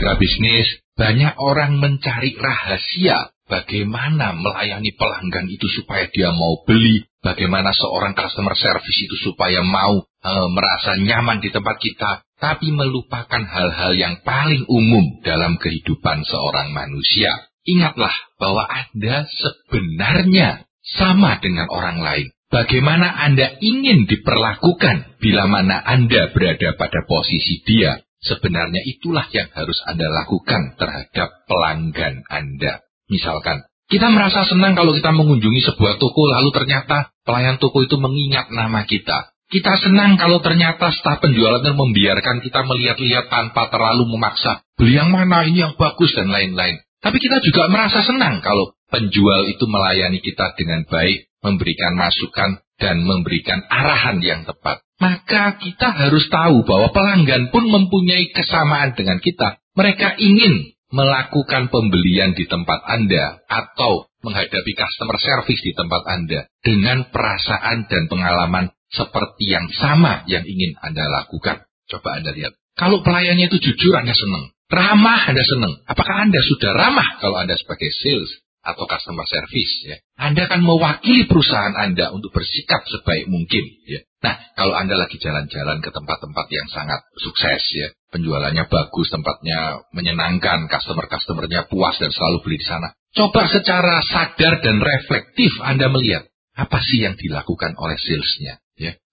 mitra bisnis, banyak orang mencari rahasia bagaimana melayani pelanggan itu supaya dia mau beli, bagaimana seorang customer service itu supaya mau e, merasa nyaman di tempat kita, tapi melupakan hal-hal yang paling umum dalam kehidupan seorang manusia. Ingatlah bahwa Anda sebenarnya sama dengan orang lain. Bagaimana Anda ingin diperlakukan bila mana Anda berada pada posisi dia. Sebenarnya itulah yang harus Anda lakukan terhadap pelanggan Anda. Misalkan, kita merasa senang kalau kita mengunjungi sebuah toko lalu ternyata pelayan toko itu mengingat nama kita. Kita senang kalau ternyata staf penjualannya membiarkan kita melihat-lihat tanpa terlalu memaksa. Beli yang mana, ini yang bagus, dan lain-lain. Tapi kita juga merasa senang kalau penjual itu melayani kita dengan baik, memberikan masukan, dan memberikan arahan yang tepat. Maka kita harus tahu bahwa pelanggan pun mempunyai kesamaan dengan kita. Mereka ingin melakukan pembelian di tempat Anda atau menghadapi customer service di tempat Anda dengan perasaan dan pengalaman seperti yang sama yang ingin Anda lakukan. Coba Anda lihat. Kalau pelayannya itu jujur Anda senang. Ramah Anda senang. Apakah Anda sudah ramah kalau Anda sebagai sales atau customer service? Ya? Anda akan mewakili perusahaan Anda untuk bersikap sebaik mungkin. Ya? Nah, kalau Anda lagi jalan-jalan ke tempat-tempat yang sangat sukses, ya, penjualannya bagus, tempatnya menyenangkan, customer-customernya puas dan selalu beli di sana. Coba secara sadar dan reflektif Anda melihat apa sih yang dilakukan oleh salesnya.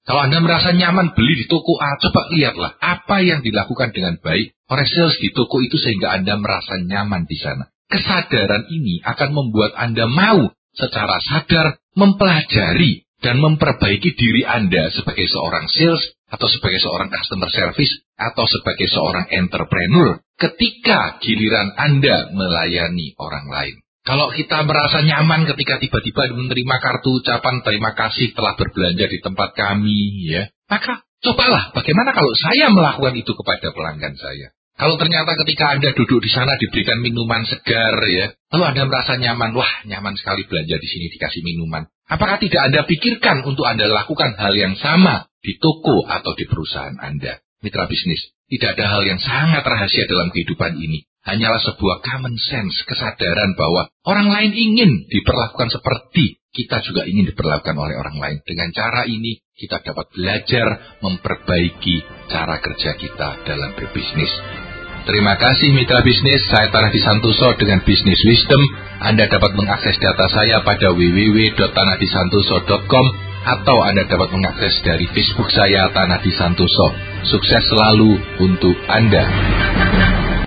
Kalau Anda merasa nyaman beli di toko A, coba lihatlah apa yang dilakukan dengan baik oleh sales di toko itu sehingga Anda merasa nyaman di sana. Kesadaran ini akan membuat Anda mau secara sadar mempelajari dan memperbaiki diri Anda sebagai seorang sales atau sebagai seorang customer service atau sebagai seorang entrepreneur ketika giliran Anda melayani orang lain. Kalau kita merasa nyaman ketika tiba-tiba menerima kartu ucapan terima kasih telah berbelanja di tempat kami, ya, maka cobalah bagaimana kalau saya melakukan itu kepada pelanggan saya. Kalau ternyata ketika Anda duduk di sana diberikan minuman segar, ya, lalu Anda merasa nyaman, wah nyaman sekali belanja di sini dikasih minuman. Apakah tidak Anda pikirkan untuk Anda lakukan hal yang sama di toko atau di perusahaan Anda? Mitra bisnis, tidak ada hal yang sangat rahasia dalam kehidupan ini hanyalah sebuah common sense, kesadaran bahwa orang lain ingin diperlakukan seperti kita juga ingin diperlakukan oleh orang lain. Dengan cara ini, kita dapat belajar memperbaiki cara kerja kita dalam berbisnis. Terima kasih mitra bisnis, saya Tanah di Santoso dengan Business Wisdom. Anda dapat mengakses data saya pada www.tanahdisantoso.com atau Anda dapat mengakses dari Facebook saya Tanah di Santoso. Sukses selalu untuk Anda.